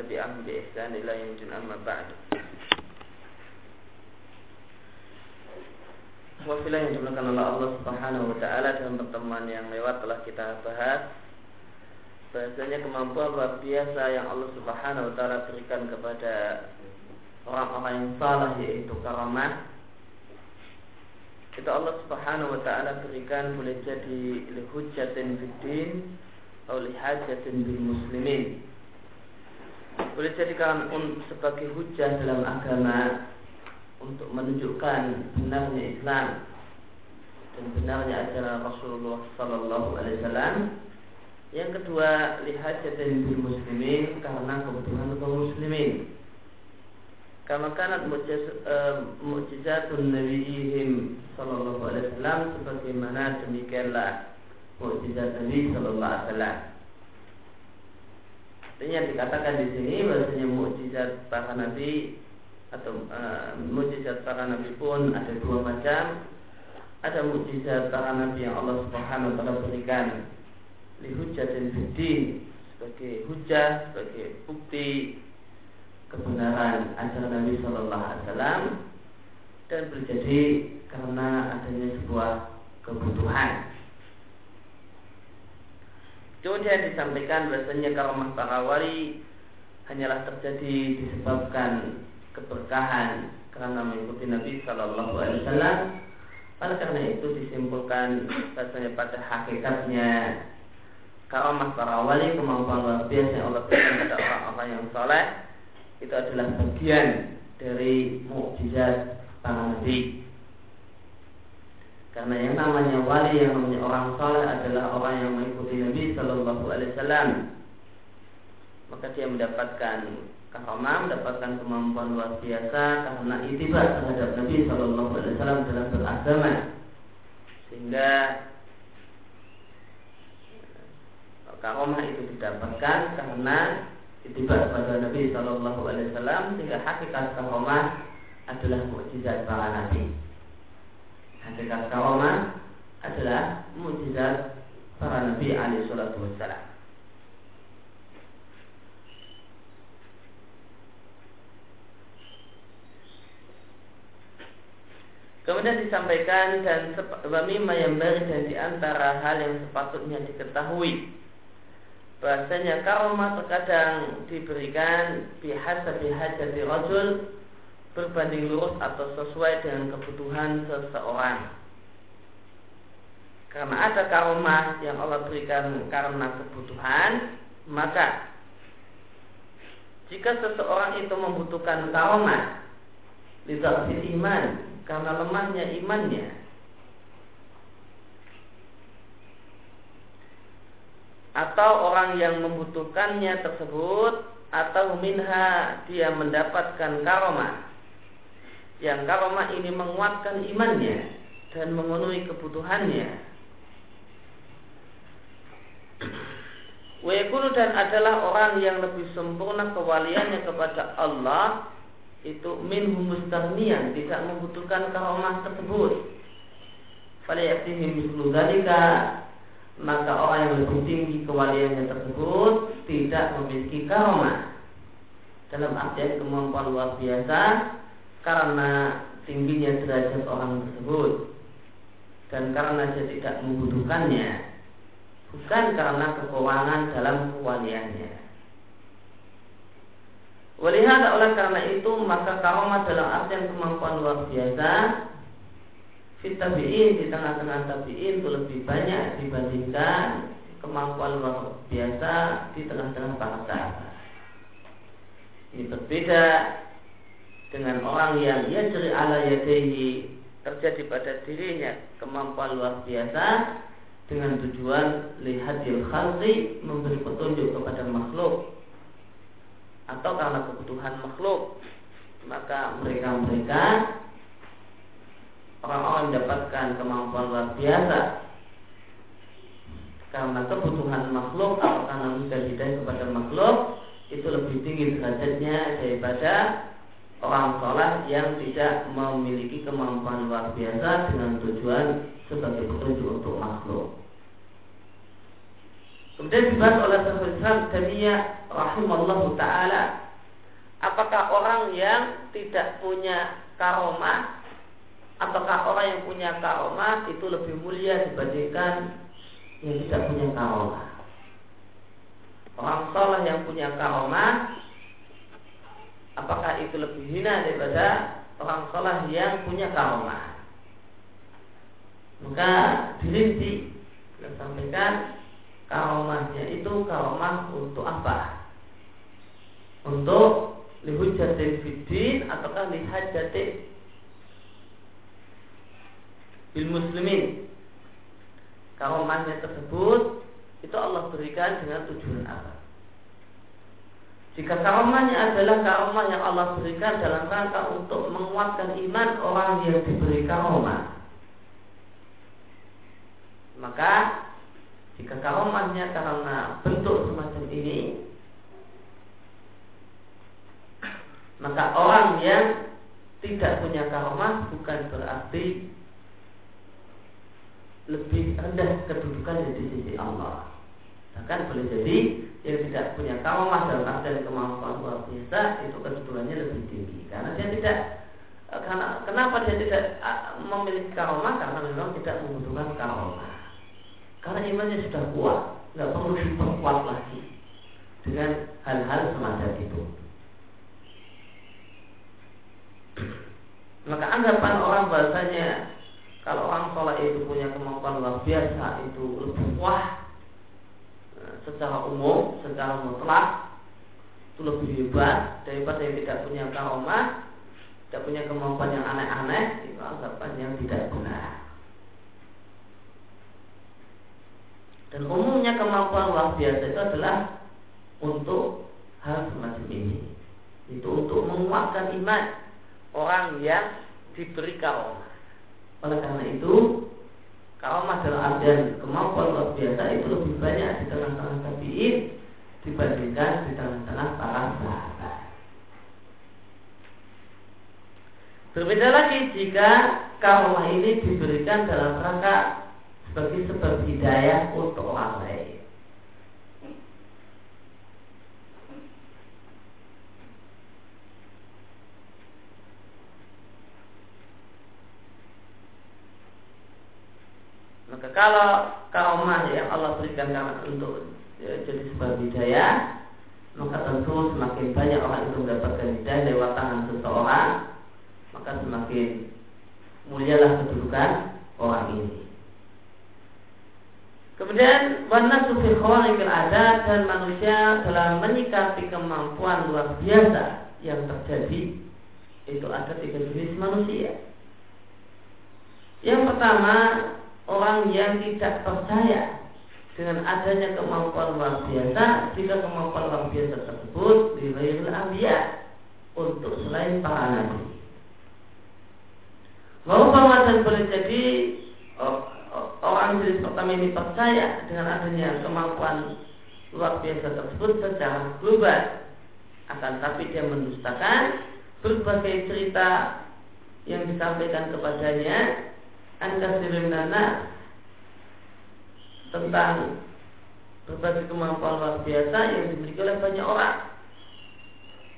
tabi'ahum bi ihsan ila yaumil amma ba'd. Wafilah yang dimuliakan oleh Allah Subhanahu wa taala dalam pertemuan yang lewat telah kita bahas. Bahasanya kemampuan luar biasa yang Allah Subhanahu wa taala berikan kepada orang-orang yang salah yaitu karamah. Itu Allah Subhanahu wa taala berikan boleh jadi lihujatin bidin atau lihajatin bil muslimin. Boleh jadi jadikan sebagai hujah dalam agama untuk menunjukkan benarnya Islam dan benarnya ajaran Rasulullah sallallahu alaihi wasallam. Yang kedua, lihajatin bil muslimin karena kebutuhan kaum muslimin. Kama kanat mu'jizatun nabiyihim sallallahu alaihi wasallam sebagaimana demikianlah mukjizat Nabi sallallahu alaihi wasallam. Artinya dikatakan di sini bahasanya mukjizat para nabi atau uh, mukjizat para nabi pun ada dua macam. Ada mukjizat para nabi yang Allah Subhanahu wa taala berikan lihujatin fiddin sebagai hujah, sebagai bukti kebenaran ajaran Nabi Shallallahu Alaihi Wasallam dan terjadi karena adanya sebuah kebutuhan. Kemudian disampaikan bahasanya karomah para wali hanyalah terjadi disebabkan keberkahan karena mengikuti Nabi Shallallahu Alaihi Wasallam. Oleh karena itu disimpulkan bahasanya pada hakikatnya karomah para wali kemampuan luar biasa yang Allah berikan kepada orang-orang yang soleh itu adalah bagian dari mukjizat para nabi. Karena yang namanya wali, yang namanya orang saleh adalah orang yang mengikuti Nabi Shallallahu Alaihi Wasallam. Maka dia mendapatkan karamah, mendapatkan kemampuan luar biasa karena itibar terhadap Nabi Shallallahu Alaihi Wasallam dalam beragama. Sehingga karamah itu didapatkan karena itibar pada Nabi Shallallahu Alaihi Wasallam sehingga hakikat karomah adalah mukjizat para nabi. Hakikat karomah adalah mukjizat para nabi alaihi salatu wassalam. Kemudian disampaikan dan wamima yang dan di antara hal yang sepatutnya diketahui bahasanya karomah terkadang diberikan bihasabi hajati rajul berbanding lurus atau sesuai dengan kebutuhan seseorang. Karena ada karomah yang Allah berikan karena kebutuhan, maka jika seseorang itu membutuhkan karomah, lidah iman, karena lemahnya imannya, atau orang yang membutuhkannya tersebut atau minha dia mendapatkan karomah yang karomah ini menguatkan imannya dan memenuhi kebutuhannya Wekulu dan adalah orang yang lebih sempurna kewaliannya kepada Allah itu min mustarnian tidak membutuhkan karomah tersebut. Faliyatihi mislu dalika maka orang yang lebih tinggi kewaliannya tersebut tidak memiliki karomah dalam artian kemampuan luar biasa karena tingginya derajat orang tersebut dan karena dia tidak membutuhkannya bukan karena kekurangan dalam kewaliannya. Walihat oleh karena itu maka karomah dalam artian kemampuan luar biasa fit tabi'in di tengah-tengah tabi'in itu lebih banyak dibandingkan kemampuan luar biasa di tengah-tengah para. Ini berbeda dengan orang yang ia ceri ala yadehi terjadi pada dirinya kemampuan luar biasa dengan tujuan lihatil khalqi memberi petunjuk kepada makhluk. Atau karena kebutuhan makhluk maka mereka-mereka orang-orang mendapatkan kemampuan luar biasa karena kebutuhan makhluk atau karena mudah hidayah kepada makhluk itu lebih tinggi derajatnya daripada orang sholat yang tidak memiliki kemampuan luar biasa dengan tujuan sebagai petunjuk untuk makhluk. Kemudian dibahas oleh Syekhul Islam Tamiyah rahimallahu taala apakah orang yang tidak punya karomah apakah orang yang punya karomah itu lebih mulia dibandingkan yang tidak punya karomah orang soleh yang punya karomah apakah itu lebih hina daripada orang soleh yang punya karomah maka dirinci kita sampaikan karomahnya itu karomah untuk apa? Untuk lihujatin fiddin ataukah lihajatin bil muslimin? Karomahnya tersebut itu Allah berikan dengan tujuan apa jika karomahnya adalah karomah yang Allah berikan dalam rangka untuk menguatkan iman orang yang diberi karomah maka jika karomahnya karena bentuk semacam ini Maka orang yang tidak punya karomah bukan berarti lebih rendah kedudukan di sisi Allah. Bahkan boleh jadi yang tidak punya karomah dalam artian kemampuan luar biasa itu kedudukannya lebih tinggi. Karena dia tidak karena kenapa dia tidak memiliki karomah karena memang tidak membutuhkan karomah karena imannya sudah kuat nggak perlu diperkuat lagi dengan hal-hal semacam itu. Maka anggapan orang bahasanya kalau orang sholat itu punya kemampuan luar biasa itu lebih eh, secara umum, secara mutlak itu lebih hebat daripada yang tidak punya karomah, tidak punya kemampuan yang aneh-aneh itu anggapan yang tidak benar. Dan umumnya kemampuan luar biasa itu adalah untuk hal semacam ini. Itu untuk menguatkan iman orang yang diberi karomah. Oleh karena itu, karomah dalam artian kemampuan luar biasa itu lebih banyak di tengah-tengah tabiin dibandingkan di tengah-tengah para sahabat. Berbeda lagi jika karomah ini diberikan dalam rangka sebagai sebab hidayah untuk orang lain. Maka kalau karomah yang Allah berikan karena untuk ya, jadi sebuah hidayah, maka tentu semakin banyak orang itu mendapatkan hidayah lewat tangan seseorang, maka semakin mulialah kedudukan orang ini. Kemudian warna sufi khawarikil ada dan manusia dalam menyikapi kemampuan luar biasa yang terjadi itu ada tiga jenis manusia. Yang pertama orang yang tidak percaya dengan adanya kemampuan luar biasa jika kemampuan luar biasa tersebut diwayil ambiya untuk selain para nabi. Bahwa dan boleh jadi orang jenis pertama ini percaya dengan adanya kemampuan luar biasa tersebut secara global akan tapi dia mendustakan berbagai cerita yang disampaikan kepadanya anda nana tentang berbagai kemampuan luar biasa yang dimiliki oleh banyak orang.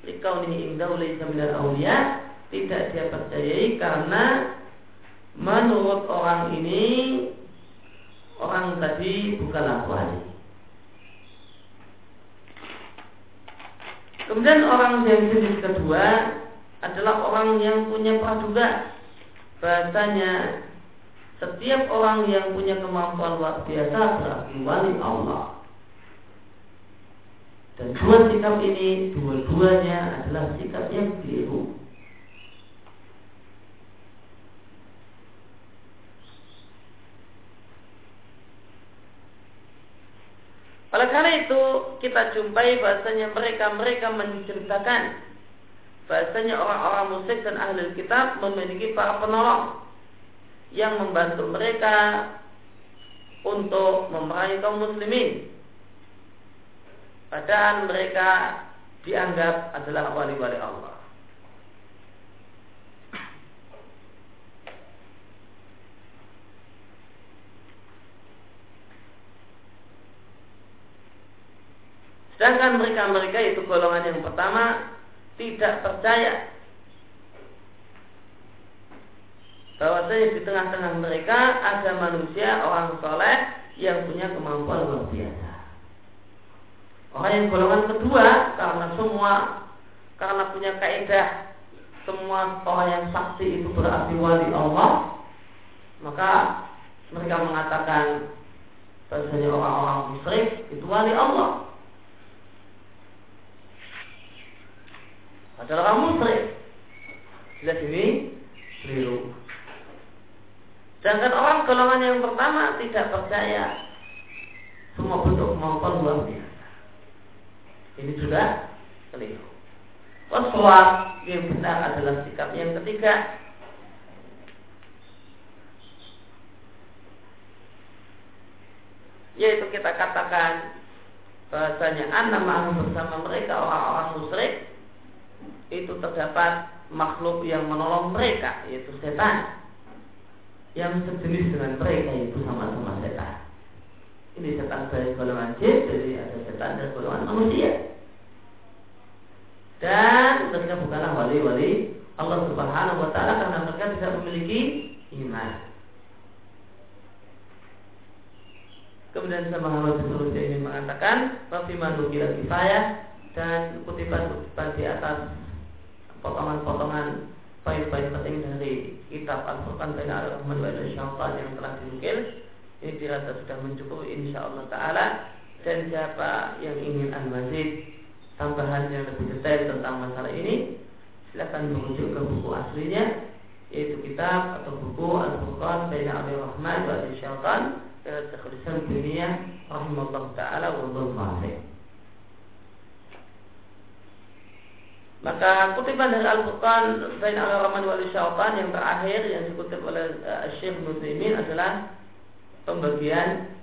Likau ini indah oleh minal aulia tidak dia percayai karena menurut orang ini orang tadi bukanlah wali. Kemudian orang yang jenis kedua adalah orang yang punya praduga bahasanya setiap orang yang punya kemampuan luar biasa berarti wali Allah. Dan dua sikap ini, dua-duanya adalah sikap yang keliru. Oleh karena itu kita jumpai bahasanya mereka-mereka menceritakan bahasanya orang-orang musyrik dan ahli kitab memiliki para penolong yang membantu mereka untuk memerangi kaum muslimin. Padahal mereka dianggap adalah wali-wali Allah. Sedangkan mereka-mereka itu golongan yang pertama tidak percaya bahwasanya di tengah-tengah mereka ada manusia orang soleh yang punya kemampuan luar biasa. Orang yang golongan kedua karena semua karena punya kaidah semua orang yang sakti itu berarti wali Allah maka mereka mengatakan bahwasanya orang-orang musyrik itu wali Allah. Adalah orang musyrik. Jelas ini keliru. Sedangkan orang golongan yang pertama tidak percaya semua bentuk kemampuan luar biasa. Ini juga keliru. Waswab yang benar adalah sikap yang ketiga yaitu kita katakan bahasanya anak ma'am bersama mereka orang-orang musyrik itu terdapat makhluk yang menolong mereka yaitu setan yang sejenis dengan mereka itu sama-sama setan ini setan dari golongan jin jadi ada setan dari golongan manusia dan mereka bukanlah wali-wali Allah Subhanahu wa taala karena mereka tidak memiliki iman. Kemudian sama Muhammad seterusnya ini mengatakan Rafiman Nukila Kifayah dan kutipan-kutipan di atas potongan-potongan poin-poin penting dari kitab Al-Furqan Baina Al-Rahman wa Syaitan yang telah dinukil ini dirasa sudah mencukupi insya Allah Ta'ala dan siapa yang ingin al-mazid tambahan yang lebih detail tentang masalah ini silakan merujuk ke buku aslinya yaitu kitab atau buku Al-Furqan Baina Abi Rahman wa Syaitan dari Syekhul Islam Dunia rahimahullah taala wa Maka kutipan dari Al-Furqan Bain Al-Rahman wal Syaitan yang terakhir yang dikutip oleh uh, Syekh Muslimin adalah pembagian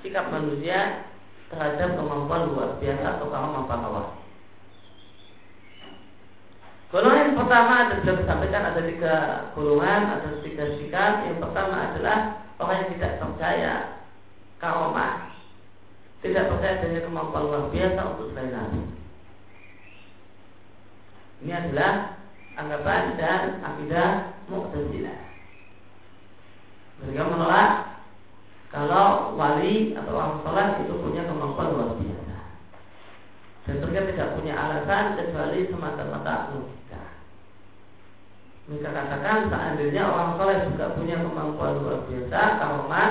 sikap manusia terhadap kemampuan luar biasa atau kaum bawah. Golongan yang pertama ada sudah disampaikan ada tiga golongan, ada tiga sikap. Yang pertama adalah orang yang tidak percaya karomah, tidak percaya dengan kemampuan luar biasa untuk selain Nabi. Ini adalah anggapan dan akidah Mu'tazilah. Mereka menolak kalau wali atau orang sholat itu punya kemampuan luar biasa dan mereka tidak punya alasan kecuali semata-mata logika. Mereka katakan seandainya orang soleh juga punya kemampuan luar biasa, karomah,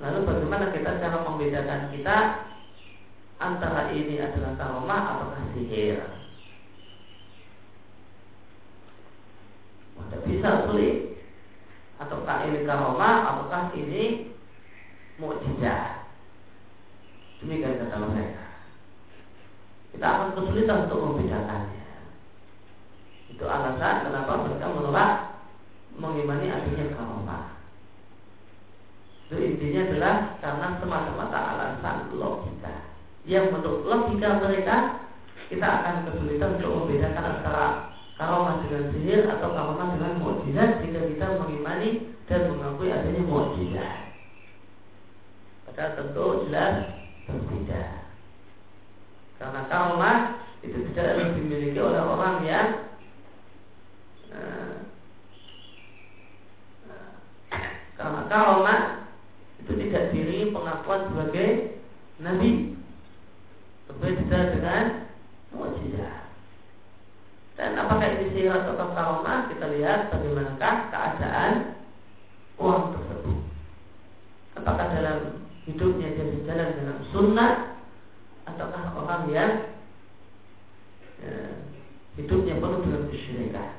lalu bagaimana kita cara membedakan kita antara ini adalah karomah atau sihir? Tidak bisa sulit. Ataukah ini karomah ataukah ini mukjizat? Demikian kata mereka kita akan kesulitan untuk membedakannya. Itu alasan kenapa mereka menolak mengimani adanya karomah itu intinya adalah karena semata-mata alasan logika yang menurut logika mereka kita akan kesulitan untuk membedakan antara karomah dengan sihir atau karomah dengan mukjizat jika kita mengimani dan mengakui adanya mukjizat. Padahal tentu jelas berbeda. Karena karomah itu tidak dimiliki oleh orang yang uh, karena karomah itu tidak diri pengakuan sebagai nabi berbeda dengan mukjizat. Dan apakah ini sihir atau karomah? Kita lihat bagaimanakah keadaan orang tersebut. Apakah dalam hidupnya dia berjalan dengan sunnah ataukah orang yang ya, hidupnya penuh dengan kesyirikan.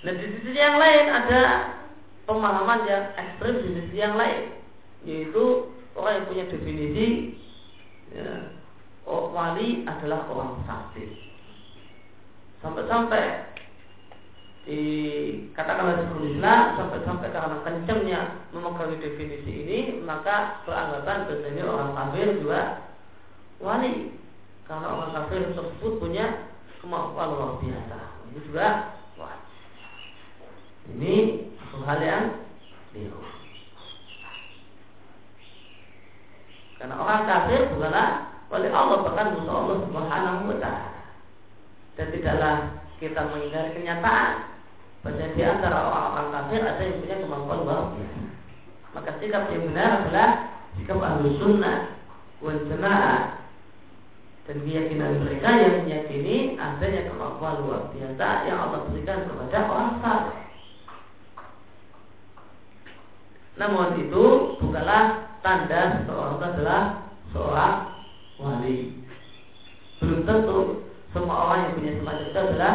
Nah di sisi yang lain ada pemahaman yang ekstrim di sisi yang lain, yaitu orang yang punya definisi ya, oh, wali adalah orang sakti. Sampai-sampai di katakanlah di Islam sampai-sampai karena kencangnya memegangi definisi ini maka beranggapan bahasanya orang kafir juga wali karena orang kafir tersebut punya kemampuan luar biasa ini juga wah ini hal yang keliru. Karena orang kafir bukanlah wali Allah bahkan musuh Allah Subhanahu wa taala. Dan tidaklah kita menghindari kenyataan bahwa di antara orang-orang kafir ada yang punya kemampuan biasa. Maka sikap yang benar adalah sikap ahlu sunnah wal jamaah dan keyakinan mereka yang meyakini adanya kemampuan luar biasa yang Allah berikan kepada orang saleh. Namun itu bukanlah tanda seseorang adalah seorang wali. Belum tentu semua orang yang punya semacam itu adalah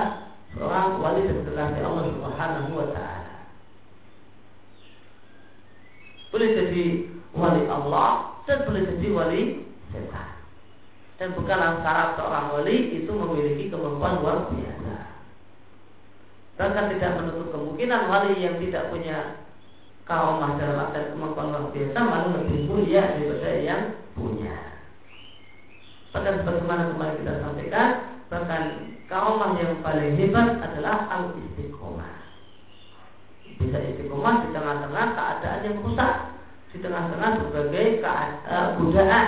seorang wali dan Allah Subhanahu wa taala. Boleh jadi wali Allah dan boleh jadi wali setan. Dan bukanlah syarat seorang wali itu memiliki kemampuan luar biasa. Bahkan tidak menutup kemungkinan wali yang tidak punya kaumah dalam arti kemampuan luar biasa malah lebih mulia daripada yang punya. Bahkan sebagaimana kemarin kita sampaikan, bahkan kaumah yang paling hebat adalah al istiqomah. Bisa istiqomah di tengah-tengah keadaan yang rusak, di tengah-tengah berbagai keadaan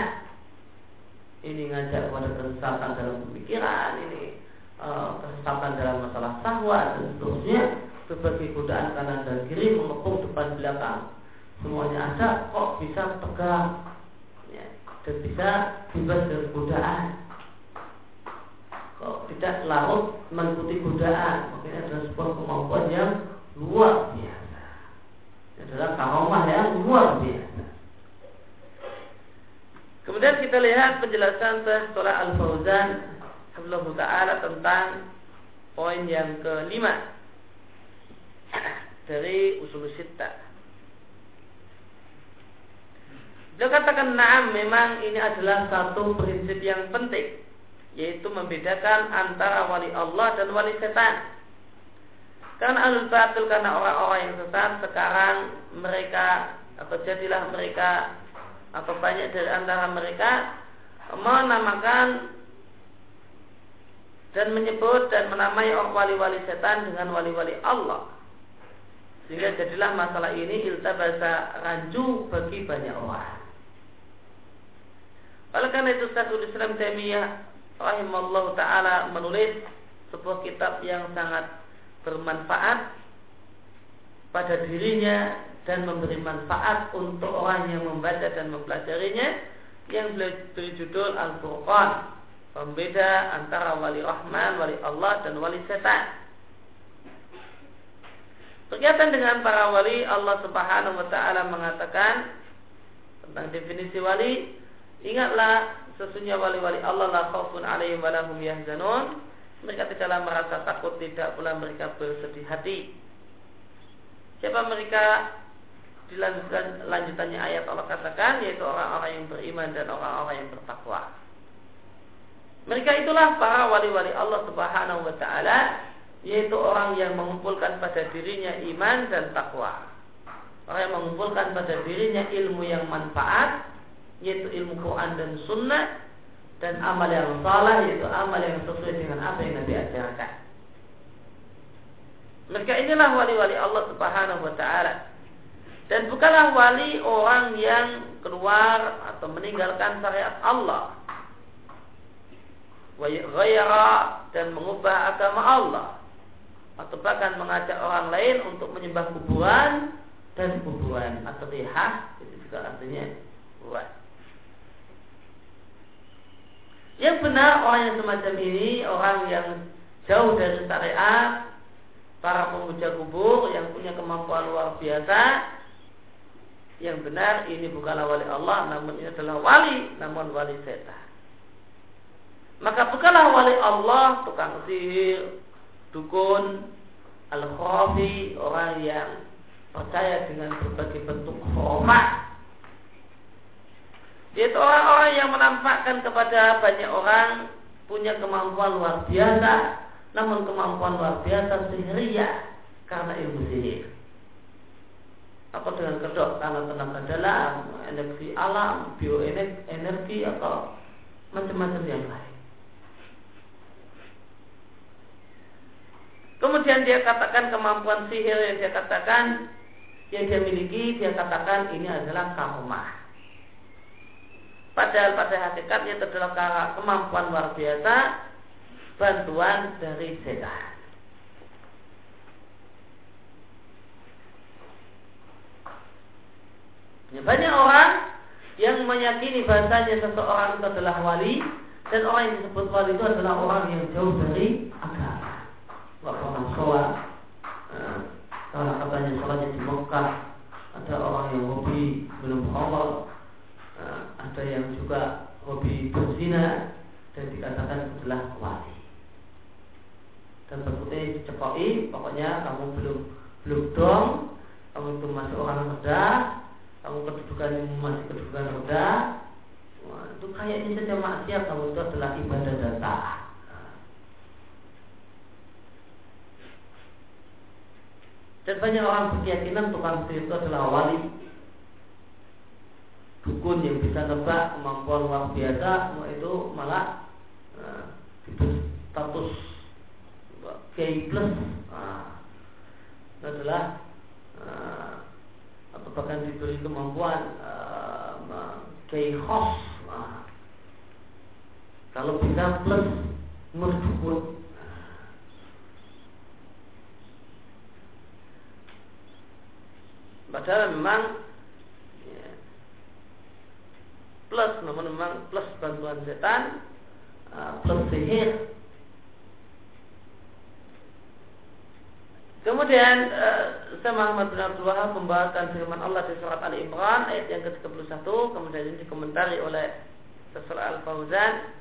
Ini ngajak kepada kesesatan dalam pemikiran, ini uh, kesesatan dalam masalah sahwat dan seterusnya berbagai godaan kanan dan kiri mengepung depan belakang. Semuanya ada kok bisa tegak ya, dan bisa bebas dari godaan. Kok tidak larut mengikuti godaan? Mungkin adalah sebuah kemampuan yang luar biasa. Adalah karomah yang luar biasa. Kemudian kita lihat penjelasan Syekh Al-Fauzan Alhamdulillah Ta'ala tentang poin yang kelima dari usul sita. Dia katakan naam memang ini adalah satu prinsip yang penting yaitu membedakan antara wali Allah dan wali setan. Karena alul batil karena orang-orang yang sesat sekarang mereka atau jadilah mereka atau banyak dari antara mereka menamakan dan menyebut dan menamai orang wali-wali setan dengan wali-wali Allah. Sehingga jadilah masalah ini iltabasa rancu bagi banyak orang. Oleh karena itu Syekhul Islam Taimiyah rahimahullah taala menulis sebuah kitab yang sangat bermanfaat pada dirinya dan memberi manfaat untuk orang yang membaca dan mempelajarinya yang beri judul Al-Furqan pembeda antara wali rahman, wali Allah dan wali setan. Berkaitan dengan para wali, Allah Subhanahu wa taala mengatakan tentang definisi wali, ingatlah sesungguhnya wali-wali Allah la khaufun 'alaihim wa lahum yahzanun. Mereka tidaklah merasa takut, tidak pula mereka bersedih hati. Siapa mereka? Dilanjutkan lanjutannya ayat Allah katakan yaitu orang-orang yang beriman dan orang-orang yang bertakwa. Mereka itulah para wali-wali Allah Subhanahu wa taala yaitu orang yang mengumpulkan pada dirinya iman dan takwa. Orang yang mengumpulkan pada dirinya ilmu yang manfaat, yaitu ilmu Quran dan Sunnah, dan amal yang salah, yaitu amal yang sesuai dengan apa yang Nabi ajarkan. Mereka inilah wali-wali Allah Subhanahu wa taala. Dan bukanlah wali orang yang keluar atau meninggalkan syariat Allah. Dan mengubah agama Allah atau bahkan mengajak orang lain untuk menyembah kuburan dan kuburan atau rihah itu juga artinya kuburan. Yang benar orang yang semacam ini orang yang jauh dari syariat, para pemuja kubur yang punya kemampuan luar biasa. Yang benar ini bukanlah wali Allah, namun ini adalah wali, namun wali setan. Maka bukanlah wali Allah tukang sihir, dukun, al-khafi, orang yang percaya dengan berbagai bentuk khurafat. Yaitu orang-orang yang menampakkan kepada banyak orang punya kemampuan luar biasa, namun kemampuan luar biasa sihiriyah karena ilmu sihir. Apa dengan kedok karena tenaga dalam, energi alam, bioenergi atau macam-macam yang lain. Kemudian dia katakan kemampuan sihir yang dia katakan yang dia miliki dia katakan ini adalah karomah. Padahal pada hakikatnya itu adalah kemampuan luar biasa bantuan dari setan. Ya, banyak orang yang meyakini bahasanya seseorang itu adalah wali dan orang yang disebut wali itu adalah orang yang jauh dari agama. Pernah sholat. Karena katanya sholatnya di Mekah. Ada orang yang hobi belum khamar. Nah, ada yang juga hobi berzina dan dikatakan adalah wali. Dan berputih cepoi, pokoknya kamu belum belum dong, kamu itu masih orang rendah, kamu kedudukan masih kedudukan rendah Wah, itu kayaknya saja maksiat kamu itu adalah ibadah dan taat dan banyak orang berkeyakinan tukang sihir itu adalah wali. Dukun yang bisa nebak kemampuan luar biasa itu malah itu status gay plus. Nah, adalah uh, atau bahkan diberi kemampuan uh, khos. Uh, kalau bisa plus merdukun padahal memang ya, plus namun memang plus bantuan setan plus sihir. Kemudian uh, Muhammad bin Abdul Wahab membawakan firman Allah di surat Ali Imran ayat yang ke-31 kemudian ini dikomentari oleh Sesuai Al-Fauzan.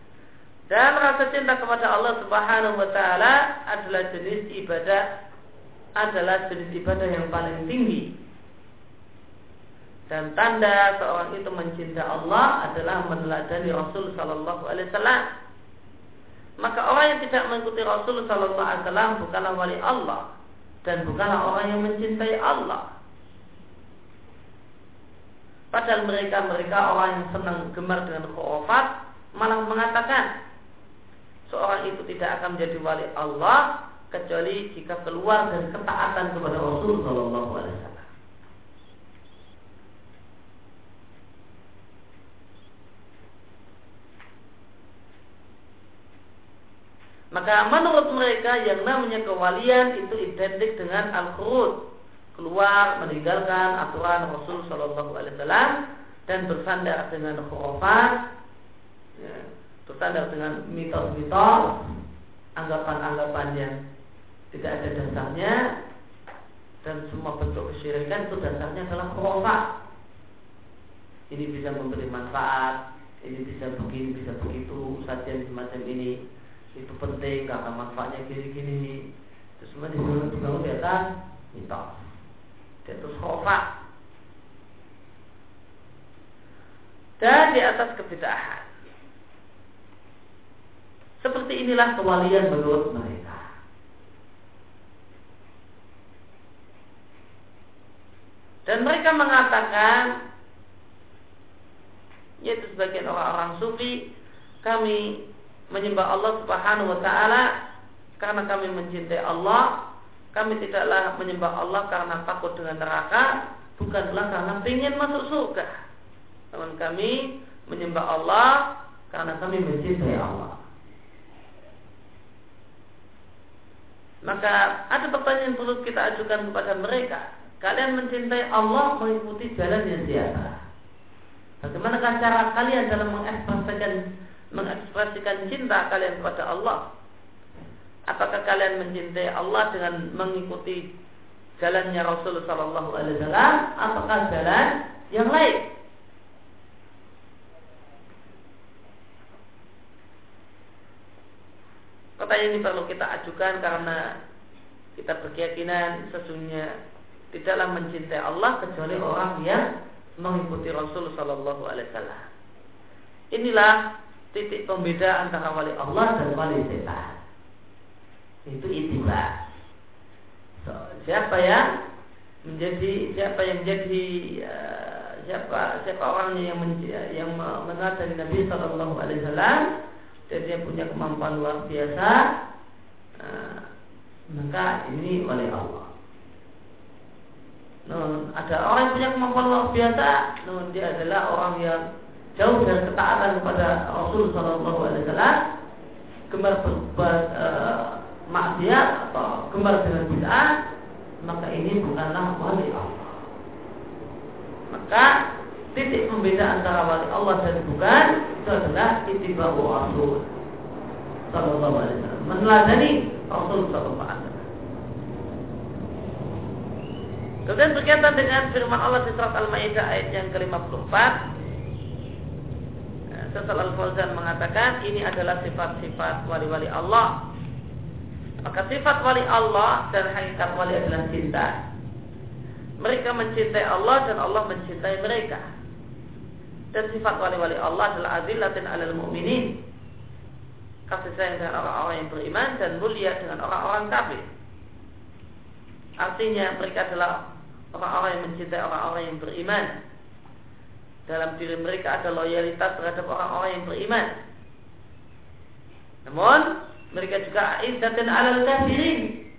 Dan rasa cinta kepada Allah Subhanahu wa taala adalah jenis ibadah adalah jenis ibadah yang paling tinggi. Dan tanda seorang itu mencinta Allah adalah meneladani Rasul sallallahu alaihi wasallam. Maka orang yang tidak mengikuti Rasul sallallahu alaihi wasallam bukanlah wali Allah dan bukanlah orang yang mencintai Allah. Padahal mereka-mereka orang yang senang gemar dengan khurafat malah mengatakan seorang itu tidak akan menjadi wali Allah kecuali jika keluar dari ketaatan kepada Rasul Shallallahu Alaihi Wasallam. Maka menurut mereka yang namanya kewalian itu identik dengan al-khurud, keluar meninggalkan aturan Rasul Shallallahu Alaihi Wasallam dan bersandar dengan khurafat, ya, bersandar dengan mitos-mitos, anggapan-anggapan yang tidak ada dasarnya dan semua bentuk kesyirikan itu dasarnya adalah khurafat. Ini bisa memberi manfaat, ini bisa begini, bisa begitu, sajian semacam ini itu penting karena manfaatnya gini-gini itu semua dibangun dibangun di atas mitos di atas khofa dan di atas kebidahan. Seperti inilah kewalian menurut mereka. Dan mereka mengatakan yaitu sebagian orang-orang sufi kami menyembah Allah Subhanahu wa taala karena kami mencintai Allah, kami tidaklah menyembah Allah karena takut dengan neraka, bukanlah karena ingin masuk surga. Namun kami menyembah Allah karena kami mencintai Allah. Maka ada pertanyaan yang perlu kita ajukan kepada mereka. Kalian mencintai Allah mengikuti jalan yang siapa? Bagaimanakah cara kalian dalam mengekspresikan mengekspresikan cinta kalian kepada Allah? Apakah kalian mencintai Allah dengan mengikuti jalannya Rasulullah Sallallahu Alaihi Wasallam? Apakah jalan yang lain? Pertanyaan ini perlu kita ajukan karena kita berkeyakinan sesungguhnya tidaklah mencintai Allah kecuali orang yang mengikuti Rasul Sallallahu Alaihi Wasallam. Inilah titik pembeda antara wali Allah dan wali setan. Itu itiba. So, siapa yang menjadi siapa yang menjadi uh, siapa siapa orangnya yang men, yang mengenal dari Nabi Shallallahu Alaihi Wasallam dan dia punya kemampuan luar biasa, uh, maka ini wali Allah. Nun, ada orang yang punya kemampuan luar biasa, nun, dia adalah orang yang jauh dari ketaatan kepada Rasul Shallallahu Alaihi Wasallam, gemar berbuat e, maksiat atau gemar dengan bid'ah, maka ini bukanlah wali Allah. Maka titik pembeda antara wali Allah dan bukan itu adalah itibau Rasul Shallallahu Alaihi Wasallam, meneladani Rasul Shallallahu Alaihi Wasallam. Kemudian berkaitan dengan firman Allah di surat Al-Maidah ayat yang ke-54 Sesal Al-Fauzan mengatakan ini adalah sifat-sifat wali-wali Allah. Maka sifat wali Allah dan hakikat wali adalah cinta. Mereka mencintai Allah dan Allah mencintai mereka. Dan sifat wali-wali Allah adalah azillatin alal mu'minin. Kasih sayang dengan orang-orang yang beriman dan mulia dengan orang-orang kafir. Artinya mereka adalah orang-orang yang mencintai orang-orang yang beriman dalam diri mereka ada loyalitas terhadap orang-orang yang beriman. Namun mereka juga izzatin alal kafirin.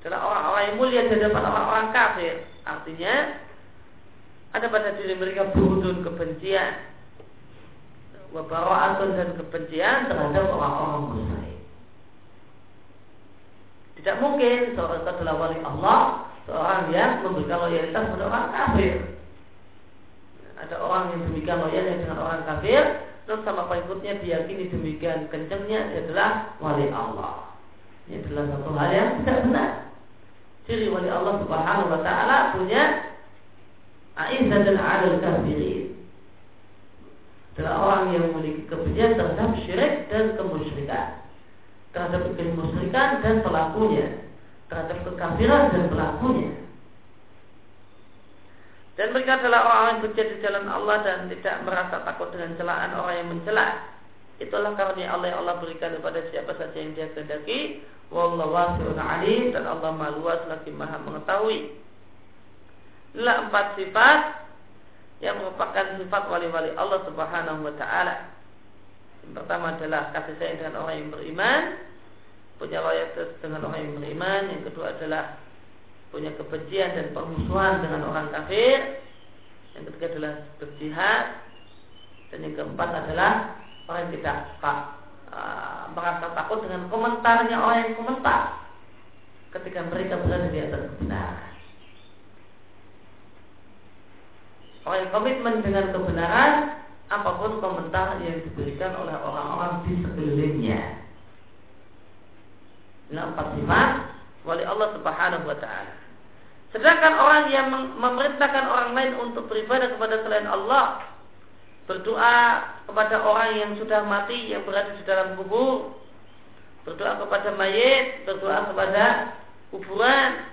Adalah orang-orang yang mulia di hadapan orang-orang kafir. Artinya ada pada diri mereka burudun kebencian, wabarakatun dan kebencian terhadap orang-orang musyrik. Tidak mungkin seorang itu adalah wali Allah, seorang yang memberikan loyalitas kepada orang kafir ada orang yang demikian loyalnya dengan orang kafir terus sama pengikutnya diyakini demikian kencengnya adalah wali Allah. Ini adalah satu hal yang tidak benar. Ciri wali Allah subhanahu wa ta'ala punya a'izzah dan adil kafirin adalah orang yang memiliki kebencian terhadap syirik dan kemusyrikan. Terhadap kemusyrikan dan pelakunya. Terhadap kekafiran dan pelakunya dan mereka adalah orang yang bekerja di jalan Allah dan tidak merasa takut dengan celaan orang yang mencela. Itulah karunia Allah yang Allah berikan kepada siapa saja yang dia kehendaki. Wallahu wasi'un alim dan Allah maha luas lagi maha mengetahui. Inilah empat sifat yang merupakan sifat wali-wali Allah Subhanahu wa taala. Yang pertama adalah kasih sayang dengan orang yang beriman, punya loyalitas dengan orang yang beriman. Yang kedua adalah punya kebencian dan permusuhan dengan orang kafir. Yang ketiga adalah berjihad. Dan yang keempat adalah orang yang tidak tak, uh, merasa takut dengan komentarnya orang yang komentar ketika mereka berada di atas kebenaran. Orang yang komitmen dengan kebenaran apa pun komentar yang diberikan oleh orang-orang di sekelilingnya. Ini empat sifat wali Allah Subhanahu wa taala. Sedangkan orang yang memerintahkan orang lain untuk beribadah kepada selain Allah, berdoa kepada orang yang sudah mati yang berada di dalam kubur, berdoa kepada mayit, berdoa kepada kuburan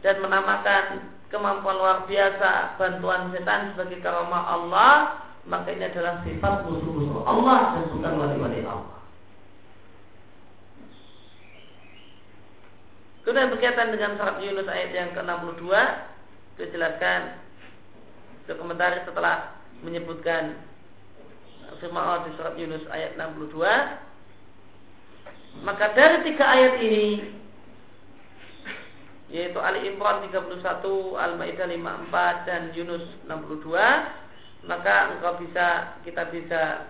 dan menamakan kemampuan luar biasa bantuan setan sebagai karomah Allah, maka ini adalah sifat musuh-musuh Allah dan bukan wali-wali Allah. Kemudian berkaitan dengan surat Yunus ayat yang ke-62 Dijelaskan Komentari setelah menyebutkan firman Allah di surat Yunus ayat 62 Maka dari tiga ayat ini yaitu Ali Imran 31, Al-Maidah 54 dan Yunus 62 maka engkau bisa kita bisa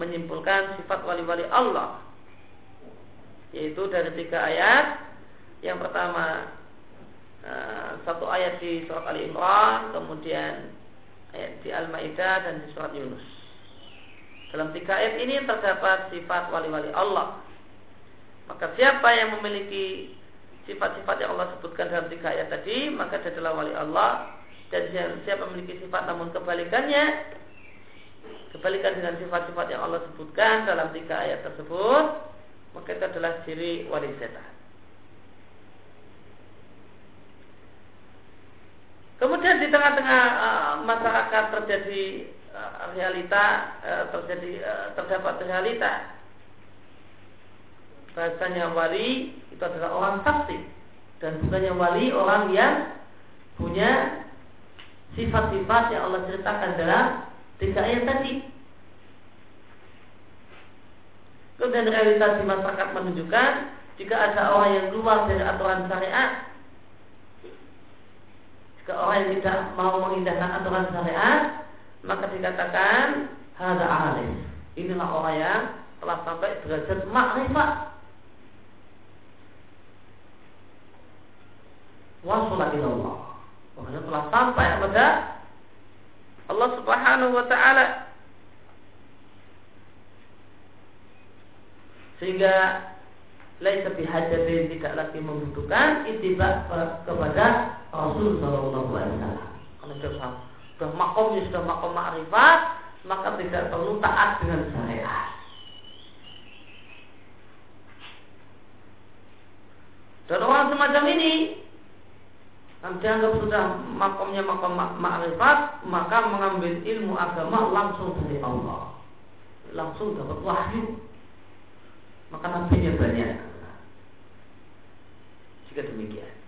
menyimpulkan sifat wali-wali Allah yaitu dari tiga ayat yang pertama eh, satu ayat di surat Ali Imran, kemudian ayat di Al-Maidah dan di surat Yunus. Dalam tiga ayat ini terdapat sifat wali-wali Allah. Maka siapa yang memiliki sifat-sifat yang Allah sebutkan dalam tiga ayat tadi, maka dia adalah wali Allah. Dan siapa memiliki sifat namun kebalikannya, kebalikan dengan sifat-sifat yang Allah sebutkan dalam tiga ayat tersebut, maka itu adalah ciri wali setan. Kemudian di tengah-tengah uh, masyarakat terjadi uh, realita, uh, terjadi uh, terdapat realita bahasanya wali itu adalah orang fasik dan bukannya wali orang yang punya sifat-sifat yang Allah ceritakan dalam tiga ayat tadi. Kemudian realitas di masyarakat menunjukkan jika ada orang yang keluar dari aturan syariat Jika orang yang tidak mau mengindahkan aturan syariat, maka dikatakan ada alim. Inilah orang yang telah sampai derajat makrifat. Wasulah Allah. Makanya telah sampai kepada Allah Subhanahu wa taala. Sehingga laisa bihajatin tidak lagi membutuhkan ittiba kepada Rasul sallallahu alaihi wasallam. Karena sudah sudah makomnya sudah makom ma'rifat, maka tidak perlu taat dengan syariat. Dan orang semacam ini yang dianggap sudah makomnya makom ma'rifat, maka mengambil ilmu agama langsung dari Allah. Langsung dapat wahyu. Maka nabinya banyak. Jika demikian.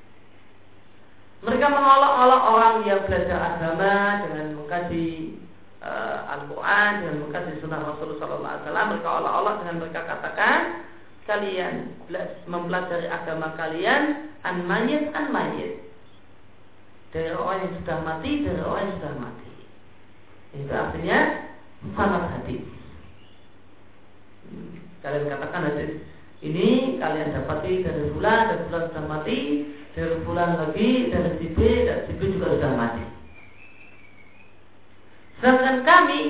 Mereka mengolok-olok orang yang belajar agama dengan mengkaji uh, Al-Quran dengan mengkaji Sunnah Rasulullah SAW. Mereka olok-olok dengan mereka katakan kalian mempelajari agama kalian an mayit an mayit dari orang yang sudah mati dari orang yang sudah mati. Itu artinya sangat hati. Hmm, kalian katakan hadis ini kalian dapati dari bulan dan bulan sudah mati dari bulan lagi dari si B dan si B juga sudah mati. Sedangkan kami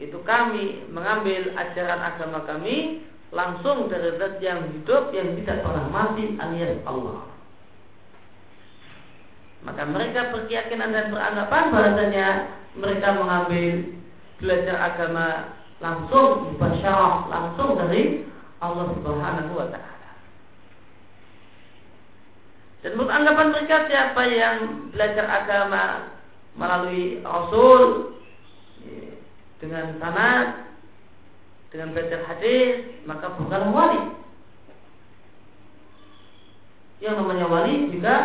itu kami mengambil ajaran agama kami langsung dari zat yang hidup yang tidak pernah mati alias Allah. Maka mereka berkeyakinan dan beranggapan bahasanya mereka mengambil belajar agama langsung mubasyarah langsung dari Allah Subhanahu wa taala. Dan menurut anggapan mereka siapa yang belajar agama melalui Rasul dengan sanad dengan belajar hadis maka bukan wali. Yang namanya wali juga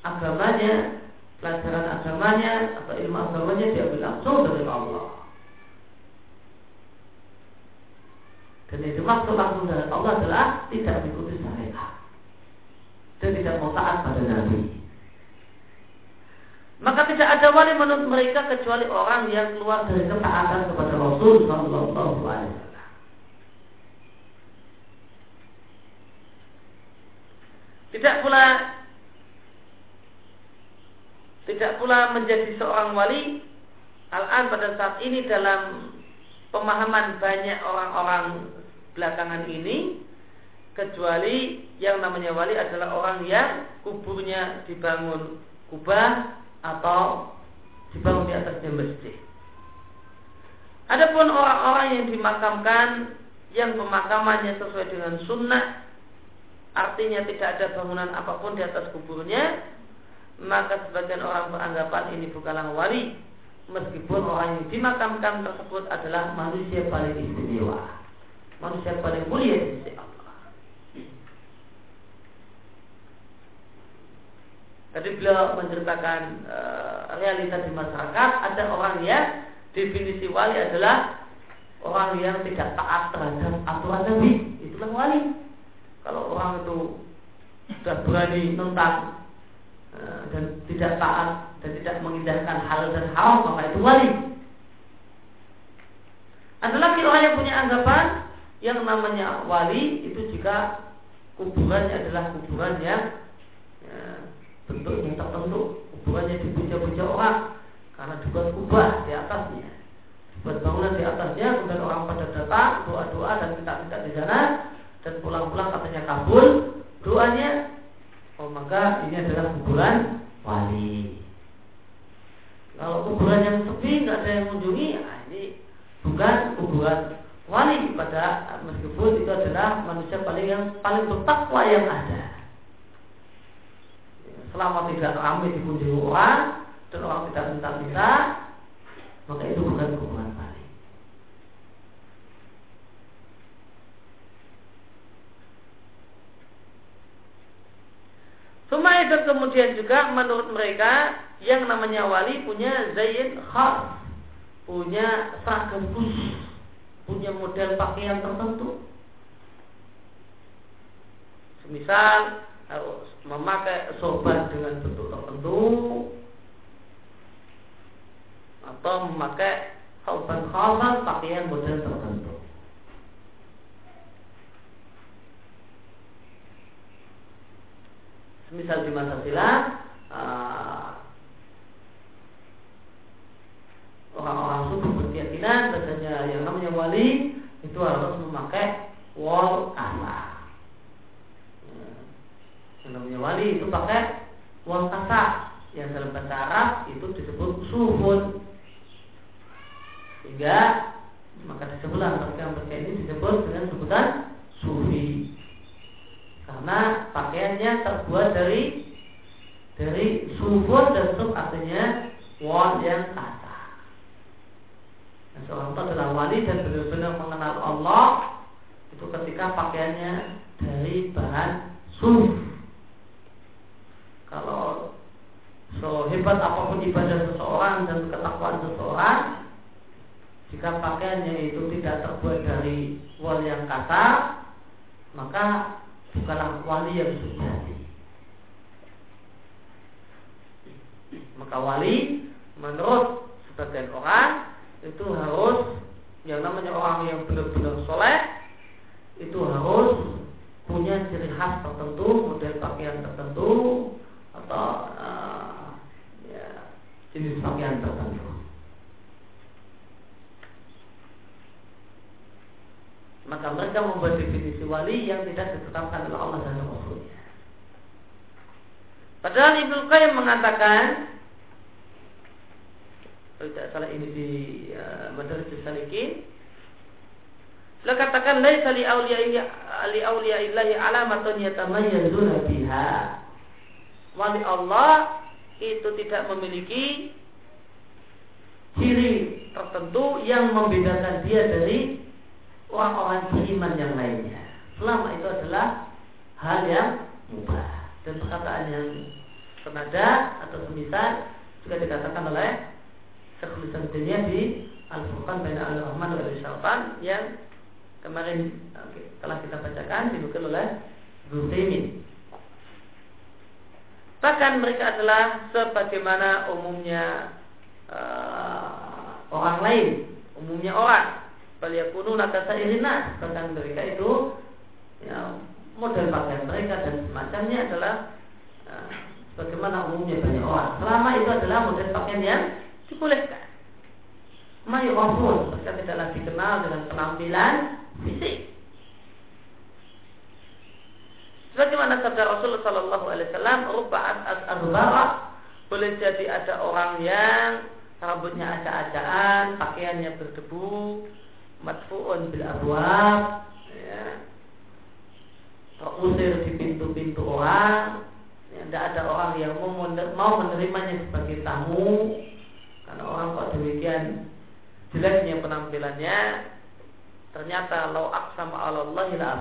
agamanya, pelajaran agamanya atau ilmu agamanya diambil langsung dari Allah. Dan yang dimaksud langsung dari Allah adalah tidak mengikuti syariat dan tidak mau taat pada Nabi. Maka tidak ada wali menurut mereka kecuali orang yang keluar dari ketaatan kepada Rasul Sallallahu Alaihi Wasallam. Tidak pula tidak pula menjadi seorang wali Al-an pada saat ini dalam pemahaman banyak orang-orang belakangan ini kecuali yang namanya wali adalah orang yang kuburnya dibangun kubah atau dibangun di atasnya masjid. Adapun orang-orang yang dimakamkan yang pemakamannya sesuai dengan sunnah artinya tidak ada bangunan apa pun di atas kuburnya maka sebagian orang beranggapan ini bukanlah wali meskipun orang yang dimakamkan tersebut adalah manusia paling istimewa manusia paling mulia di sisi Allah Tadi beliau menceritakan e, realita di masyarakat ada orang yang definisi wali adalah orang yang tidak taat terhadap aturan Nabi. Itulah wali. Kalau orang itu sudah berani tentang e, dan tidak taat dan tidak mengindahkan hal dan haram maka itu wali. Ada lagi orang yang punya anggapan yang namanya wali itu jika kuburannya adalah kuburan yang ya, bentuknya tertentu hubungannya dipuja-puja orang karena dibuat kubah di atasnya. Dibuat bangunan di atasnya kemudian orang pada datang doa-doa dan minta-minta di sana dan pulang-pulang katanya kabul doanya oh maka ini adalah kuburan wali. Kalau kuburan yang sepi nggak ada yang mengunjungi nah ini bukan kuburan wali pada meskipun itu adalah manusia paling yang paling bertakwa yang ada selama tidak ramai dikunjungi orang dan orang tidak minta-minta maka itu bukan hubungan tali. Semua itu kemudian juga menurut mereka yang namanya wali punya zain khas, punya seragam khusus, punya model pakaian tertentu. Harus memakai sorban dengan bentuk tertentu atau memakai sorban khasan pakaian model tertentu. Misal di masa silam uh, orang-orang suku berkeyakinan bahasanya yang namanya wali itu harus memakai wal kasa. Ya. Namanya wali itu pakai wal kasa yang dalam bahasa Arab itu disebut sufun. Sehingga maka disebutlah mereka-mereka ini disebut dengan sebutan sufi. Karena pakaiannya terbuat dari dari sufun dan suf artinya wal yang kasa. Dan seorang itu adalah wali dan benar-benar mengenal Allah itu ketika pakaiannya dari bahan suf. Kalau so hebat apa pun ibadah seseorang dan ketakwaan seseorang, jika pakaiannya itu tidak terbuat dari wal yang kasar, maka bukanlah wali yang sejati. Maka wali menurut sebagian orang itu harus yang namanya orang yang benar-benar soleh itu harus punya ciri khas tertentu, model pakaian tertentu atau uh, ya, jenis pakaian tertentu. Maka mereka membuat definisi wali yang tidak ditetapkan oleh Allah dan Rasulnya. Padahal Ibnu Qayyim mengatakan kalau tidak salah ini di uh, Madrasah Salikin Beliau katakan laisa li awliya'i li awliya'illahi alamatun yatamayyazuna biha. Wali Allah itu tidak memiliki ciri tertentu yang membedakan dia dari orang-orang beriman yang lainnya. Selama itu adalah hal yang mubah dan perkataan yang senada atau semisal juga dikatakan oleh Syekhul Islam di Al-Furqan Baina Al-Rahman wal Syaitan yang kemarin telah kita bacakan dinukil oleh Zutaimin. Bahkan mereka adalah sebagaimana umumnya uh, orang lain, umumnya orang. Baliyakunu nakasa irina, bahkan mereka itu ya, model pakaian mereka dan semacamnya adalah uh, sebagaimana umumnya banyak orang. Selama itu adalah model pakaian yang dibolehkan. Mayurafun, mereka tidaklah dikenal dengan penampilan fisik. Sebagaimana sabda Rasulullah Sallallahu Alaihi Wasallam, rupaat as boleh jadi ada orang yang rambutnya acak-acakan, pakaiannya berdebu, matfuun bil abwab, ya, terusir di pintu-pintu orang, ya, tidak ada orang yang mau menerimanya sebagai tamu, karena orang kok demikian jeleknya penampilannya ternyata lau aksam Allah la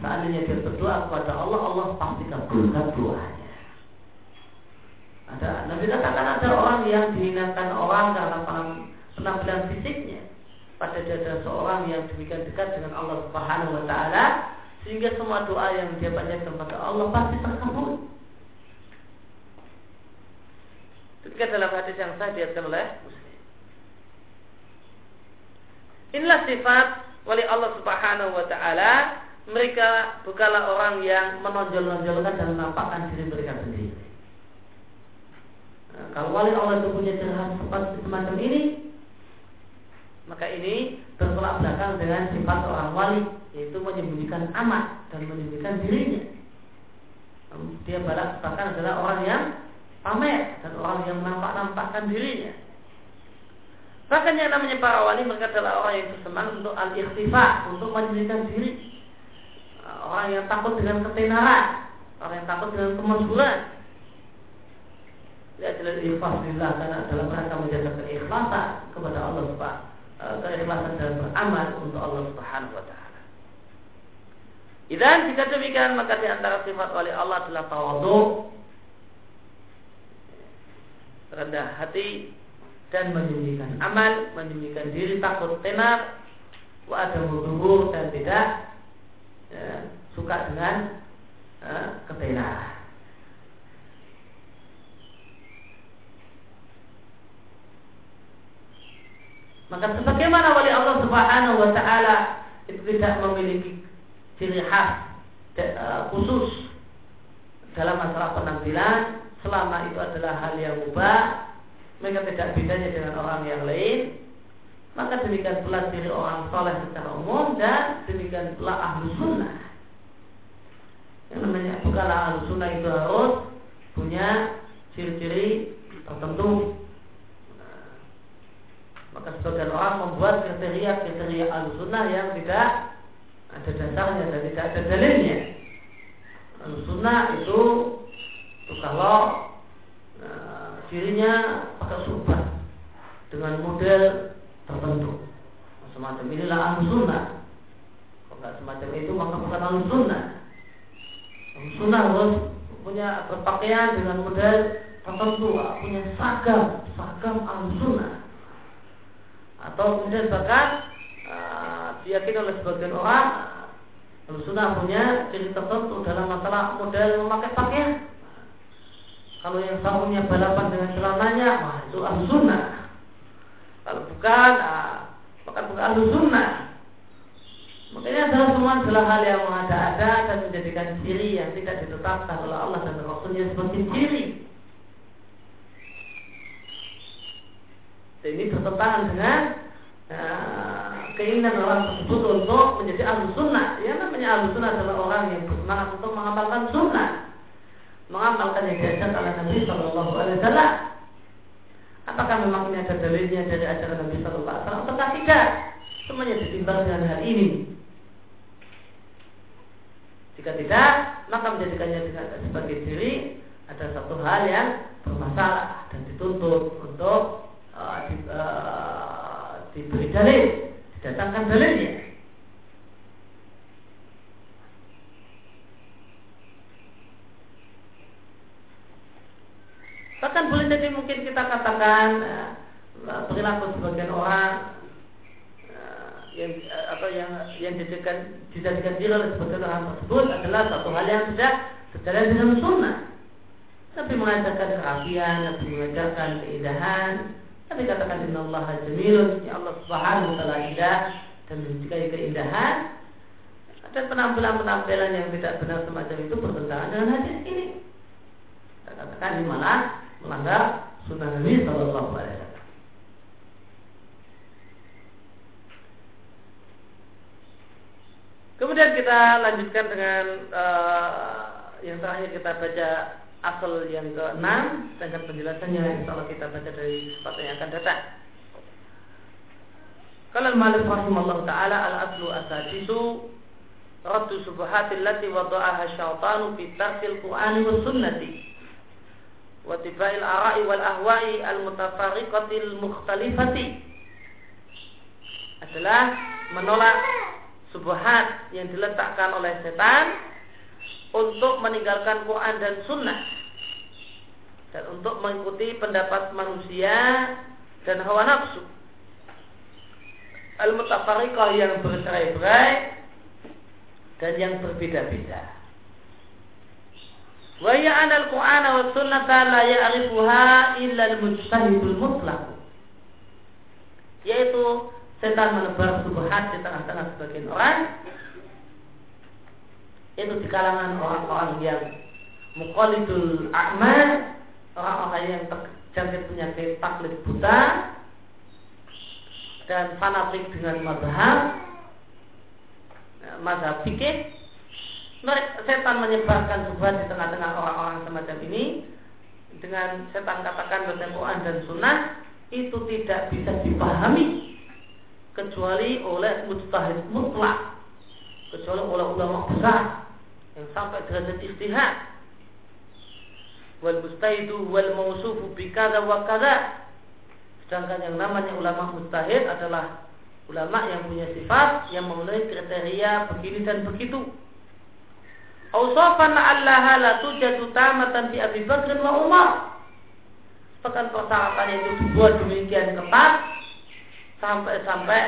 seandainya dia berdoa kepada Allah Allah pasti kabulkan doanya ada Nabi katakan ada orang yang dihinakan orang karena penampilan fisiknya pada dia ada seorang yang demikian dekat dengan Allah Subhanahu wa taala sehingga semua doa yang dia panjatkan kepada Allah pasti terkabul Ketika dalam hadis yang sah diatkan oleh Muslim. Inilah sifat wali Allah Subhanahu wa taala. Mereka bukanlah orang yang menonjol-nonjolkan dan menampakkan diri mereka sendiri. Nah, kalau wali Allah itu punya ciri khas semacam ini, maka ini bertolak belakang dengan sifat orang wali, yaitu menyembunyikan amat dan menyembunyikan dirinya. Dia bahkan adalah orang yang pamer dan orang yang nampak-nampakkan dirinya. Bahkan yang namanya para wali mereka adalah orang yang bersemangat untuk al-ikhtifa, untuk menyembunyikan diri. Orang yang takut dengan ketenaran, orang yang takut dengan kemasyhuran. Ya jelas ikhlasillah karena dalam rangka menjaga keikhlasan kepada Allah Subhanahu eh, keikhlasan dalam beramal untuk Allah Subhanahu wa taala. Dan jika demikian maka di antara sifat wali Allah adalah tawadhu rendah hati dan menyembunyikan amal, menyembunyikan diri takut tenar, wa ada dan tidak ya, suka dengan uh, kebenaran. Maka sebagaimana wali Allah Subhanahu wa taala itu tidak memiliki ciri khas uh, khusus dalam masalah penampilan selama itu adalah hal yang ubah mereka tidak bedanya dengan orang yang lain maka demikian pula diri orang soleh secara umum dan demikian pula ahlu sunnah yang namanya bukanlah ahlu sunnah itu harus punya ciri-ciri tertentu nah, maka sebagian orang membuat kriteria-kriteria ahlu sunnah yang tidak ada dasarnya dan tidak ada dalilnya ahlu sunnah itu, itu kalau nah, cirinya pakai subah dengan model tertentu. Semacam inilah ahlu sunnah. Kalau nggak semacam itu maka bukan ahlu sunnah. Harus punya berpakaian dengan model tertentu, punya sagam, sagam ahlu sunnah. Atau kemudian bahkan uh, diyakini oleh sebagian orang ahlu sunnah punya ciri tertentu dalam masalah model memakai pakaian. Kalau yang sarungnya balapan dengan celananya, wah itu ahlu sunnah. Kalau bukan, ah, maka bukan ahlu sunnah. Makanya adalah hal yang mengada-ada dan menjadikan ciri yang tidak ditetapkan oleh Allah dan Rasulnya sebagai ciri. Dan ini bertentangan dengan uh, keinginan orang tersebut untuk menjadi ahlu sunnah. Ya namanya ahlu sunnah adalah orang yang bersemangat untuk mengamalkan sunnah, mengamalkan yang diajarkan oleh Nabi Shallallahu Alaihi Wasallam Apakah memang ini ada dalilnya dari ajaran Nabi Sallallahu Alaihi Wasallam atau tidak? Semuanya ditimbang dengan hal ini. Jika tidak, maka menjadikannya sebagai diri ada satu hal yang bermasalah dan dituntut untuk uh, di, uh, diberi dalil, didatangkan dalilnya. Bahkan boleh jadi mungkin kita katakan uh, perilaku sebagian orang yang uh, atau yang yang dijadikan dijadikan diri oleh sebagian orang tersebut adalah satu hal yang tidak sejalan dengan sunnah. Tapi mengajarkan kerapian, tapi mengajarkan keindahan, tapi katakan Inna Allah jamilun, ya Allah subhanahu wa ta'ala indah dan menyukai keindahan dan penampilan-penampilan yang tidak benar semacam itu bertentangan dengan hadis ini. Katakan ini malah melanggar sunnah Nabi Shallallahu Alaihi Wasallam. Kemudian kita lanjutkan dengan uh, yang terakhir kita baca asal yang ke-6 dengan penjelasannya insya Allah kita baca dari sepatu yang akan datang. Kalau Malik rahimahullah taala al aslu asadisu raddu subhatil lati wada'aha syaitanu fi tarkil qur'ani was sunnati wa tibail ara'i wal ahwa'i al mutafariqatil mukhtalifati adalah menolak subuhat yang diletakkan oleh setan untuk meninggalkan Quran dan Sunnah. Dan untuk mengikuti pendapat manusia dan hawa nafsu. Al mutafariqah yang bercerai-berai dan yang berbeda-beda. Wa ya anal Qur'an wa sunnata la ya'rifuha illa al-mujtahidul mutlaq. Yaitu setan menebar subhat di tengah-tengah sebagian orang. Itu di kalangan orang-orang yang muqallidul a'mal, orang-orang yang terjangkit penyakit taklid buta dan fanatik dengan mazhab mazhab fikih. Setan menyebarkan subhat di tengah-tengah orang-orang semacam ini dengan setan katakan baca Quran dan Sunnah itu tidak bisa dipahami kecuali oleh mujtahid mutlak. Kecuali oleh ulama besar yang sampai derajat istihad. Wal mustahidu wal mausufu bikada wa kada sedangkan yang namanya ulama mustahid adalah ulama yang punya sifat yang memenuhi kriteria begini dan begitu. Ausafan la'allaha la tujadu tamatan fi Abi Bakr wa Umar. Bahkan persyaratan itu dibuat demikian ketat sampai-sampai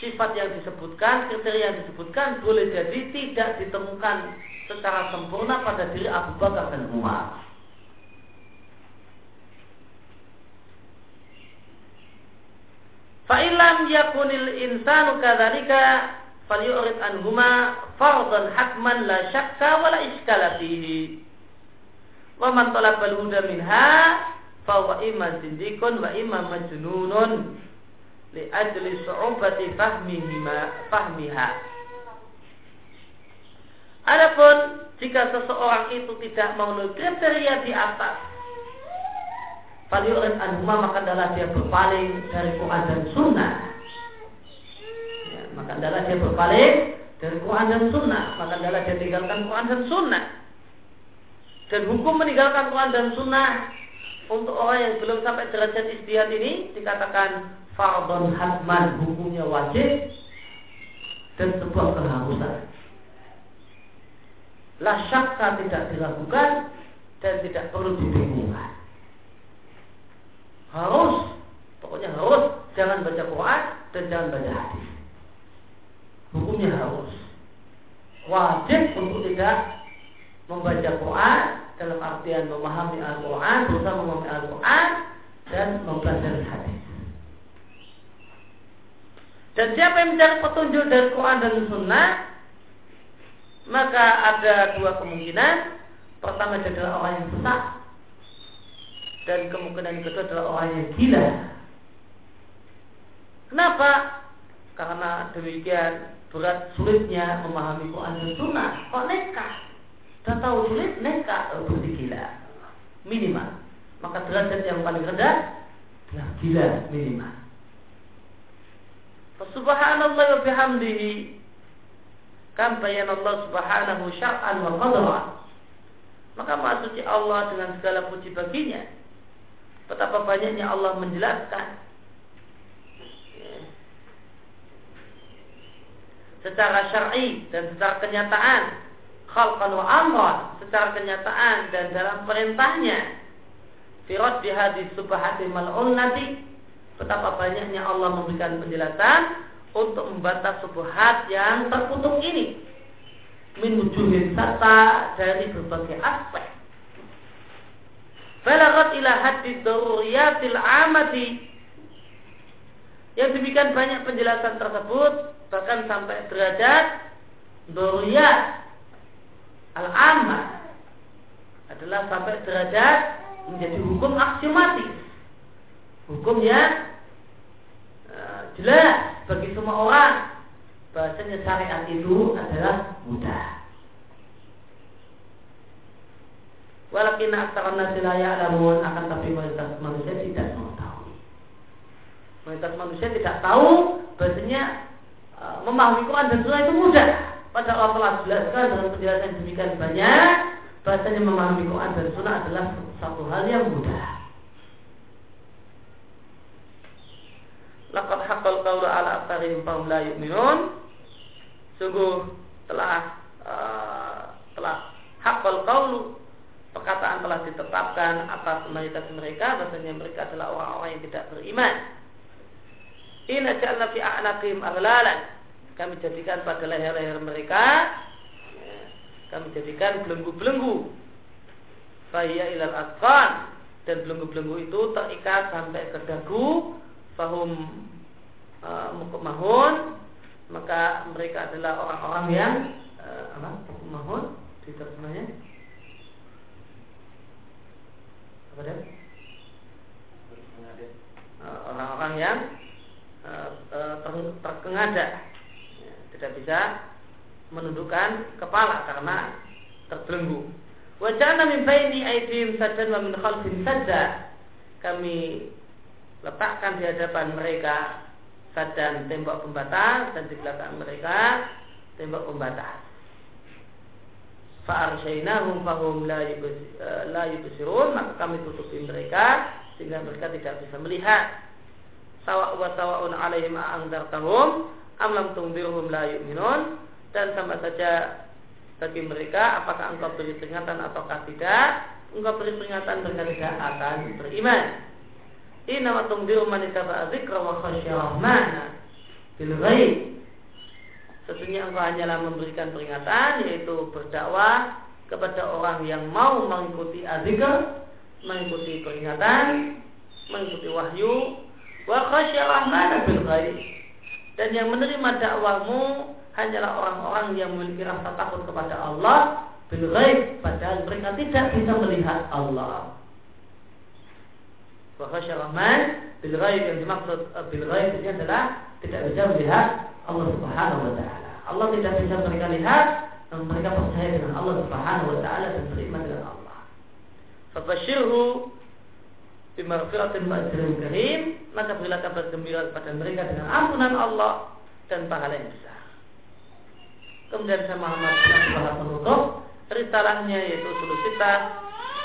sifat yang disebutkan, kriteria yang disebutkan boleh jadi tidak ditemukan secara sempurna pada diri Abu Bakar dan Umar. Fa'ilam yakunil insanu kadzalika falyurid anhuma fardhan hatman la syakka wa la iskala fihi. Wa man talabal huda minha fa huwa imma zindikun wa imma majnunun li ajli su'ubati fahmihima fahmiha. Adapun jika seseorang itu tidak memenuhi kriteria di atas Faliurid anhuma maka adalah dia berpaling dari Quran dan Sunnah. Ya, maka adalah dia berpaling dari Quran dan Sunnah. Maka adalah dia tinggalkan Quran dan Sunnah. Dan hukum meninggalkan Quran dan Sunnah untuk orang yang belum sampai derajat istihad ini dikatakan fardon hatman hukumnya wajib dan sebuah keharusan. La syakka tidak dilakukan dan tidak perlu dibingungkan. Harus pokoknya harus jangan baca Quran dan jangan baca hadis. Hukumnya harus. Wajib untuk tidak membaca Quran dalam artian memahami Al-Quran berusaha memahami Al-Quran dan mempelajari hadis dan siapa yang mencari petunjuk dari Quran dan Sunnah maka ada dua kemungkinan pertama adalah orang yang sesat dan kemungkinan kedua adalah orang yang gila. Kenapa? Karena demikian berat sulitnya memahami Quran dan Sunnah. Kok nekat? Tahu sulit, nekat berarti gila. Minimal. Maka derajat yang paling rendah gila minimal. Subhanallah wa bihamdihi. Kam bayan Allah subhanahu syar'an wa qadra. Maka maksudnya Allah dengan segala puji baginya. Betapa banyaknya Allah menjelaskan. Secara syar'i dan secara kenyataan. Khalqan wa amran. Secara kenyataan dan dalam perintahnya. Firad di hadis subhati mal'unnati betapa banyaknya Allah memberikan penjelasan untuk membantah subhat yang terkutuk ini. Min wujuhin dari berbagai aspek. Balagat ila haddi daruriyatil amati. Yang demikian banyak penjelasan tersebut bahkan sampai derajat daruriyat. Al-ammah adalah sampai derajat menjadi hukum aksiomatis hukum yang uh, jelas bagi semua orang bahasanya syariat itu adalah mudah Walakin aksara nasi ya'lamun akan tapi mayoritas manusia tidak mengetahui. Mayoritas manusia tidak tahu bahasanya uh, memahami Quran dan Sunnah itu mudah. Padahal Allah telah jelaskan dalam penjelasan demikian banyak bahasanya memahami Quran dan Sunnah adalah satu hal yang mudah. Laqad haqqal qawlu ala aktsarihim fahum la yu'minun. Sungguh telah uh, telah haqqal qawlu perkataan telah ditetapkan atas mayoritas mereka bahasanya mereka adalah orang-orang yang tidak beriman. Inna ja'alna fi a'naqim aghlalan. Kami jadikan pada leher-leher mereka ya, kami jadikan belenggu-belenggu. Fahiyya ilal asqan dan belenggu-belenggu itu terikat sampai ke dagu fahum uh, mahun maka mereka adalah orang-orang yang uh, apa mahun di terjemahnya apa eh, orang-orang yang uh, terkengada ya, tidak bisa menundukkan kepala karena terbelenggu. Wajahna min baini aidim sajan wa min khalfin saja. Kami letakkan di hadapan mereka sadan tembok pembatas dan di belakang mereka tembok pembatas. Fa'arsyainahum fahum la la yubsirun maka kami tutupi mereka sehingga mereka tidak bisa melihat. Sawa wa sawaun alaihim a'angdartahum am lam tundirhum la yu'minun dan sama saja bagi mereka apakah engkau beri peringatan ataukah tidak engkau beri peringatan mereka tidak akan beriman Inna wa tungdiru man ittaba'a dzikra wa khasyya rahmana bil ghaib Sesungguhnya engkau hanyalah memberikan peringatan yaitu berdakwah kepada orang yang mau mengikuti azikr, mengikuti peringatan, mengikuti wahyu, wa rahman bil ghaib. Dan yang menerima dakwahmu hanyalah orang-orang yang memiliki rasa takut kepada Allah bil padahal mereka tidak bisa melihat Allah. Wa rahman bil yang dimaksud eh, bil ghaib ini adalah tidak bisa melihat Allah Subhanahu wa taala. Allah tidak bisa mereka lihat dan mereka percaya dengan Allah Subhanahu wa taala dan beriman dengan Allah. Fabashirhu bimaghfiratin wa karim, maka berilah kabar gembira kepada mereka dengan ampunan Allah dan pahala yang besar. Kemudian saya Muhammad Abdullah menutup risalahnya yaitu sulusitas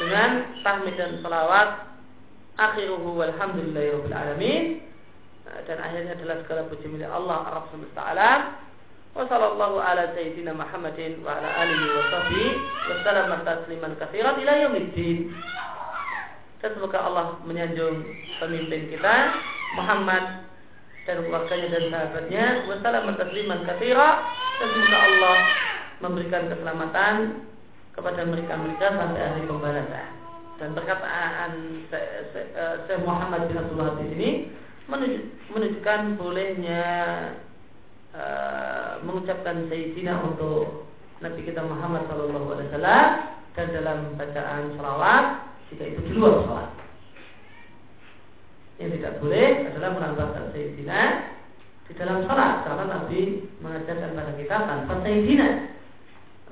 dengan tahmid dan salawat akhiruhu walhamdulillahirabbil alamin dan akhirnya adalah segala puji milik Allah Arab semesta alam. Wa sallallahu ala sayyidina Muhammadin wa ala alihi wa sahbihi wa sallam tasliman katsiran ila yaumiddin. Dan semoga Allah menyanjung pemimpin kita Muhammad dan keluarganya dan sahabatnya wa sallam tasliman katsiran dan semoga Allah memberikan keselamatan kepada mereka-mereka sampai hari pembalasan. Dan perkataan Syekh Muhammad bin Abdullah di sini menunjukkan bolehnya uh, mengucapkan Sayyidina untuk Nabi kita Muhammad Sallallahu Alaihi Wasallam dan dalam bacaan salawat jika itu di luar salat. Yang tidak boleh adalah menambahkan Sayyidina di dalam salat karena Nabi mengajarkan pada kita tanpa Sayyidina.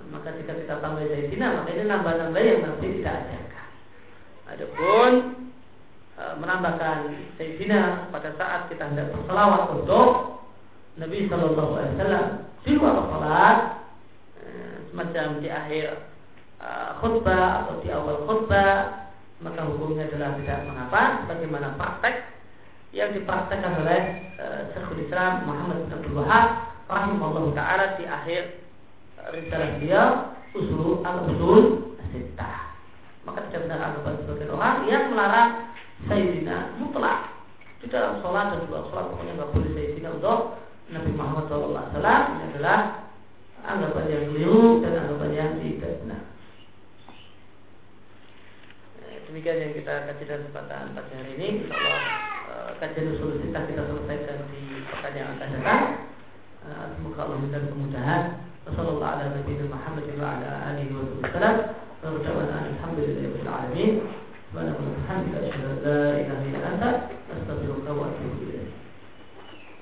Maka jika kita tambah Sayyidina maka ini nambah-nambah yang Nabi tidak ajarkan. Adapun E, menambahkan Sayyidina pada saat kita hendak berselawat untuk Nabi Shallallahu Alaihi Wasallam di luar salat e, semacam di akhir e, khutbah atau di awal khutbah maka hukumnya adalah tidak mengapa bagaimana praktek yang dipraktekkan oleh Syekhul Islam Muhammad bin Abdul Wahab rahimahullah taala di akhir risalah dia usul al-usul sitah maka tidak benar anggapan sebagian orang yang melarang Sayyidina mutlak di dalam sholat dan luar sholat pokoknya nggak boleh Sayyidina untuk Nabi Muhammad SAW ini adalah anggapan yang keliru dan anggapan yang tidak benar. Eh, demikian yang kita kaji dalam kesempatan pagi hari ini. Insya Allah eh, kajian usul kita kita selesaikan di pekan yang akan datang. Eh, semoga Allah memberikan kemudahan. Wassalamualaikum warahmatullahi wabarakatuh. نرجع أن الحمد لله رب العالمين سبحانك وبحمدك أشهد أن لا إله إلا أنت أستغفرك وأتوب